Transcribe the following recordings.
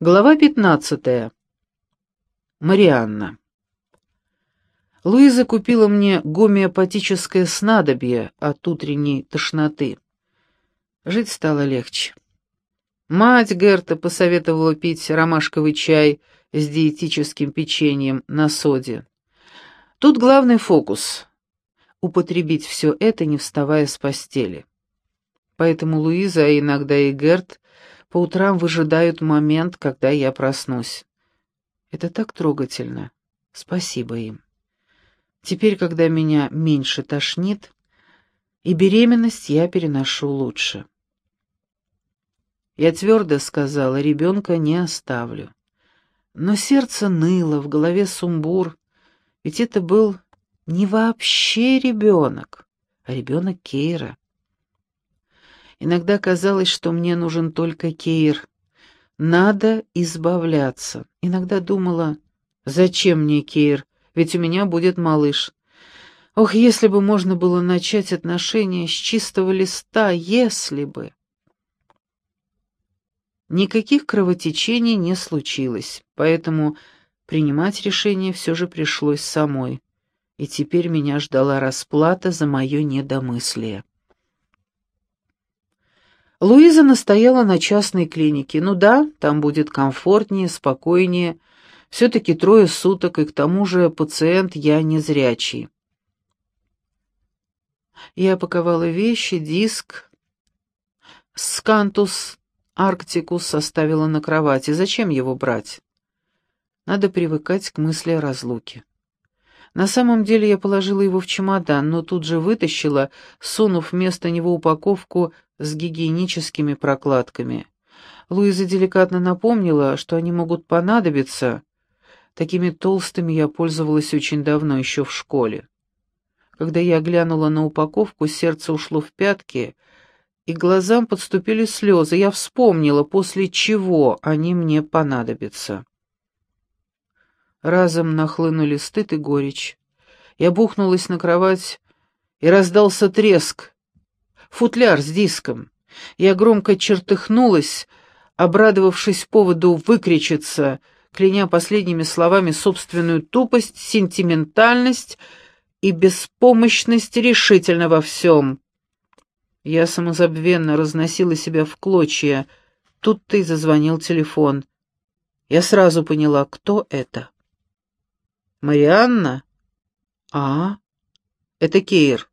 Глава пятнадцатая. Марианна. Луиза купила мне гомеопатическое снадобье от утренней тошноты. Жить стало легче. Мать Герта посоветовала пить ромашковый чай с диетическим печеньем на соде. Тут главный фокус — употребить все это, не вставая с постели. Поэтому Луиза, а иногда и Герт, по утрам выжидают момент, когда я проснусь. Это так трогательно. Спасибо им. Теперь, когда меня меньше тошнит, и беременность я переношу лучше. Я твердо сказала, ребенка не оставлю. Но сердце ныло, в голове сумбур, ведь это был не вообще ребенок, а ребенок Кейра. Иногда казалось, что мне нужен только Кейр. Надо избавляться. Иногда думала, зачем мне Кейр, ведь у меня будет малыш. Ох, если бы можно было начать отношения с чистого листа, если бы... Никаких кровотечений не случилось, поэтому принимать решение все же пришлось самой. И теперь меня ждала расплата за мое недомыслие. Луиза настояла на частной клинике. Ну да, там будет комфортнее, спокойнее. Все-таки трое суток, и к тому же пациент я незрячий. Я паковала вещи, диск, скантус, арктикус составила на кровати. Зачем его брать? Надо привыкать к мысли о разлуке. На самом деле я положила его в чемодан, но тут же вытащила, сунув вместо него упаковку с гигиеническими прокладками. Луиза деликатно напомнила, что они могут понадобиться. Такими толстыми я пользовалась очень давно, еще в школе. Когда я глянула на упаковку, сердце ушло в пятки, и глазам подступили слезы. Я вспомнила, после чего они мне понадобятся. Разом нахлынули стыд и горечь. Я бухнулась на кровать, и раздался треск. Футляр с диском. Я громко чертыхнулась, обрадовавшись поводу выкричиться, кляня последними словами собственную тупость, сентиментальность и беспомощность решительно во всем. Я самозабвенно разносила себя в клочья. Тут-то и зазвонил телефон. Я сразу поняла, кто это. «Марианна?» «А? Это Кейр».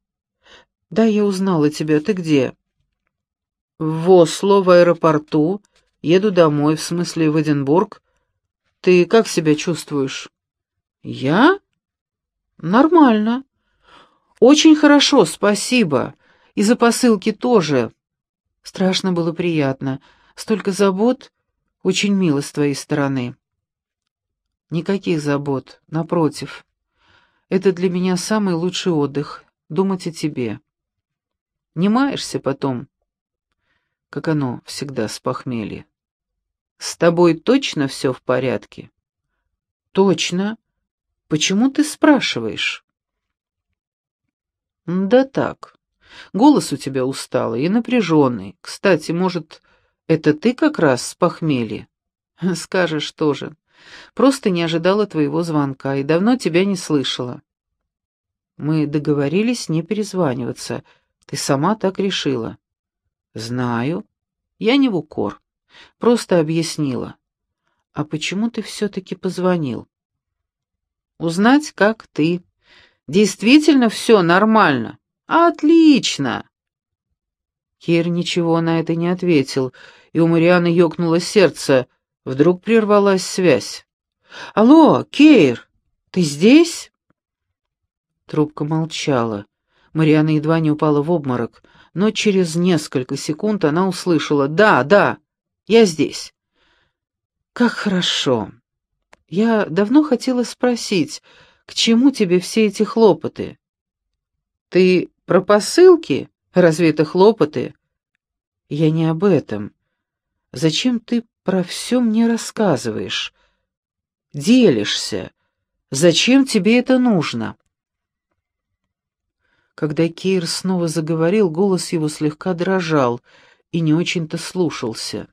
«Да, я узнала тебя. Ты где?» «В Осло, в аэропорту. Еду домой, в смысле в Эдинбург. Ты как себя чувствуешь?» «Я?» «Нормально. Очень хорошо, спасибо. И за посылки тоже. Страшно было приятно. Столько забот. Очень мило с твоей стороны». Никаких забот, напротив. Это для меня самый лучший отдых — думать о тебе. Не маешься потом, как оно всегда с похмелья. С тобой точно все в порядке? Точно. Почему ты спрашиваешь? Да так. Голос у тебя усталый и напряженный. Кстати, может, это ты как раз с похмелья? Скажешь тоже. Просто не ожидала твоего звонка и давно тебя не слышала. Мы договорились не перезваниваться. Ты сама так решила. Знаю. Я не в укор. Просто объяснила. А почему ты все-таки позвонил? Узнать, как ты. Действительно все нормально? Отлично. Кир ничего на это не ответил, и у Марианы ёкнуло сердце. Вдруг прервалась связь. «Алло, Кейр, ты здесь?» Трубка молчала. Мариана едва не упала в обморок, но через несколько секунд она услышала «Да, да, я здесь». «Как хорошо. Я давно хотела спросить, к чему тебе все эти хлопоты?» «Ты про посылки? Разве это хлопоты?» «Я не об этом. Зачем ты про все мне рассказываешь? Делишься? Зачем тебе это нужно?» Когда Кейр снова заговорил, голос его слегка дрожал и не очень-то слушался.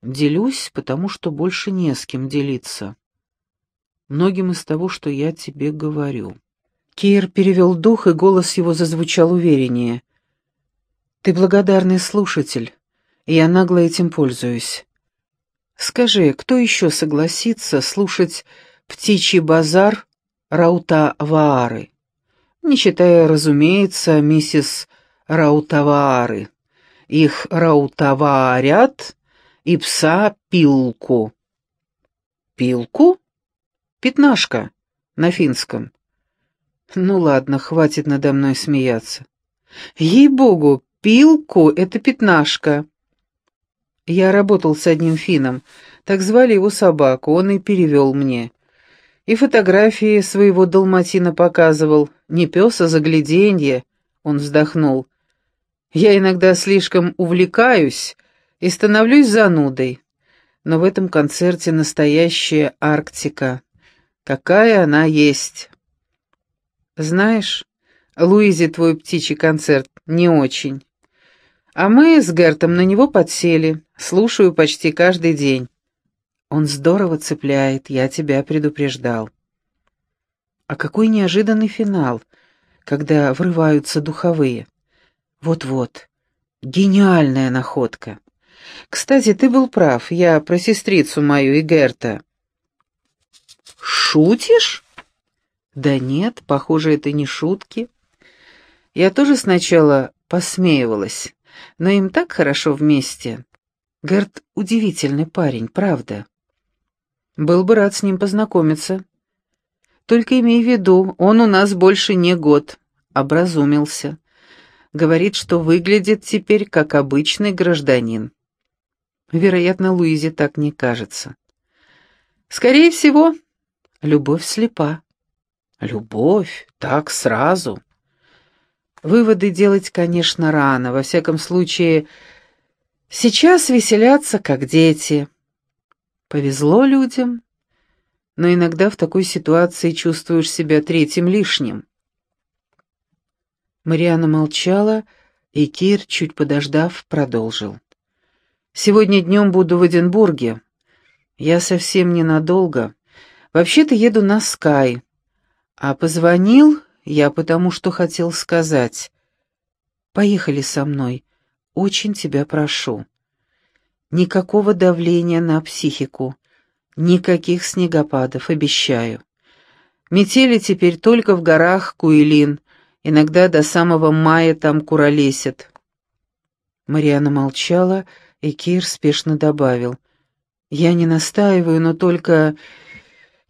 Делюсь, потому что больше не с кем делиться. Многим из того, что я тебе говорю. Кир перевел дух, и голос его зазвучал увереннее. «Ты благодарный слушатель, я нагло этим пользуюсь. Скажи, кто еще согласится слушать птичий базар Раутаваары? Не считая, разумеется, миссис Раутаваары. Их раутаваарят и пса Пилку. Пилку? Пятнашка на финском. Ну ладно, хватит надо мной смеяться. Ей-богу, Пилку — это пятнашка. Я работал с одним финном, так звали его собаку, он и перевел мне. И фотографии своего далматина показывал, не пес, а загляденье, он вздохнул. Я иногда слишком увлекаюсь и становлюсь занудой, но в этом концерте настоящая Арктика. Какая она есть. Знаешь, Луизе твой птичий концерт не очень. А мы с Гертом на него подсели, слушаю почти каждый день. Он здорово цепляет, я тебя предупреждал. А какой неожиданный финал, когда врываются духовые. Вот-вот, гениальная находка. Кстати, ты был прав, я про сестрицу мою и Герта. Шутишь? Да нет, похоже, это не шутки. Я тоже сначала посмеивалась, но им так хорошо вместе. Герт удивительный парень, правда. Был бы рад с ним познакомиться. Только имей в виду, он у нас больше не год. Образумился. Говорит, что выглядит теперь как обычный гражданин. Вероятно, Луизе так не кажется. Скорее всего, любовь слепа. Любовь? Так сразу? Выводы делать, конечно, рано. Во всяком случае, сейчас веселятся, как дети. Повезло людям, но иногда в такой ситуации чувствуешь себя третьим лишним. Мариана молчала, и Кир, чуть подождав, продолжил. «Сегодня днем буду в Эдинбурге. Я совсем ненадолго. Вообще-то еду на Скай. А позвонил я потому, что хотел сказать. Поехали со мной. Очень тебя прошу. Никакого давления на психику. Никаких снегопадов, обещаю. Метели теперь только в горах Куилин. Иногда до самого мая там куролесят. Мариана молчала, и Кир спешно добавил. «Я не настаиваю, но только...»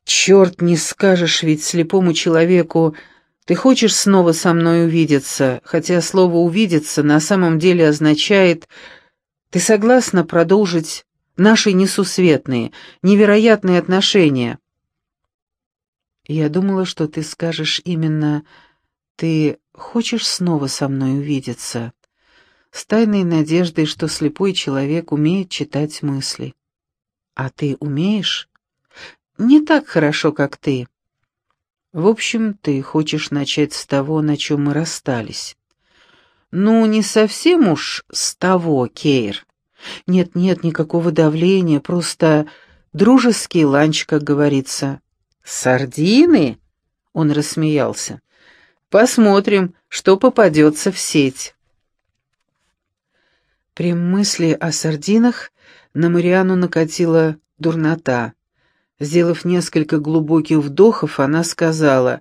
«Черт, не скажешь ведь слепому человеку, ты хочешь снова со мной увидеться, хотя слово «увидеться» на самом деле означает «ты согласна продолжить наши несусветные, невероятные отношения?» Я думала, что ты скажешь именно «ты хочешь снова со мной увидеться?» с тайной надеждой, что слепой человек умеет читать мысли. А ты умеешь? Не так хорошо, как ты. В общем, ты хочешь начать с того, на чем мы расстались. Ну, не совсем уж с того, Кейр. Нет-нет, никакого давления, просто дружеский ланч, как говорится. Сардины? Он рассмеялся. Посмотрим, что попадется в сеть. При мысли о сардинах на Мариану накатила дурнота. Сделав несколько глубоких вдохов, она сказала,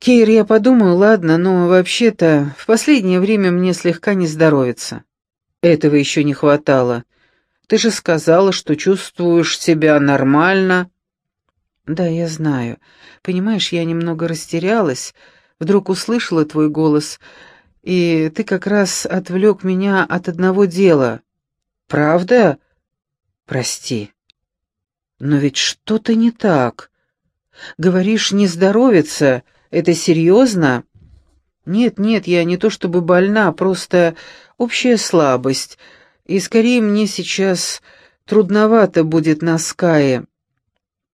«Кейр, я подумаю, ладно, но вообще-то в последнее время мне слегка не здоровится». «Этого еще не хватало. Ты же сказала, что чувствуешь себя нормально». «Да, я знаю. Понимаешь, я немного растерялась, вдруг услышала твой голос, и ты как раз отвлек меня от одного дела». «Правда?» «Прости». Но ведь что-то не так. Говоришь, не здоровится. Это серьезно? Нет, нет, я не то чтобы больна, просто общая слабость. И скорее мне сейчас трудновато будет на Скае.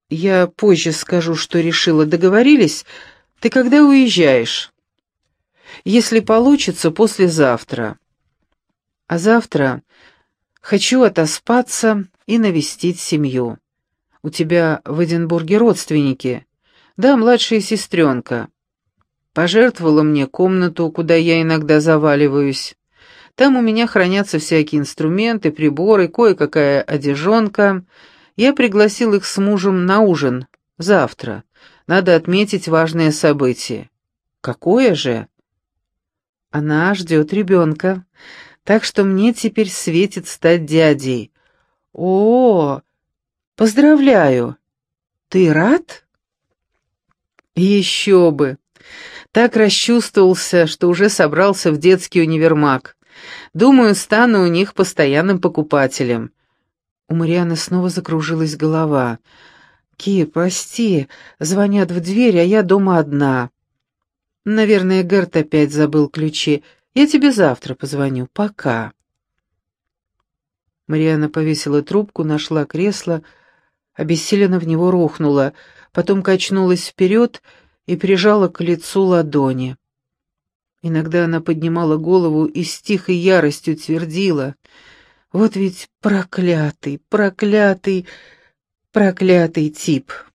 Я позже скажу, что решила. Договорились? Ты когда уезжаешь? Если получится, послезавтра. А завтра Хочу отоспаться и навестить семью. У тебя в Эдинбурге родственники. Да, младшая сестренка. Пожертвовала мне комнату, куда я иногда заваливаюсь. Там у меня хранятся всякие инструменты, приборы, кое-какая одежонка. Я пригласил их с мужем на ужин. Завтра. Надо отметить важное событие. Какое же? Она ждет ребенка, так что мне теперь светит стать дядей. О, поздравляю! Ты рад? Еще бы! Так расчувствовался, что уже собрался в детский универмаг. Думаю, стану у них постоянным покупателем. У Марианы снова закружилась голова. «Ки, прости, звонят в дверь, а я дома одна». «Наверное, Герт опять забыл ключи. Я тебе завтра позвоню. Пока». Мариана повесила трубку, нашла кресло, обессиленно в него рухнула, потом качнулась вперед и прижала к лицу ладони. Иногда она поднимала голову и с тихой яростью твердила, «Вот ведь проклятый, проклятый, проклятый тип!»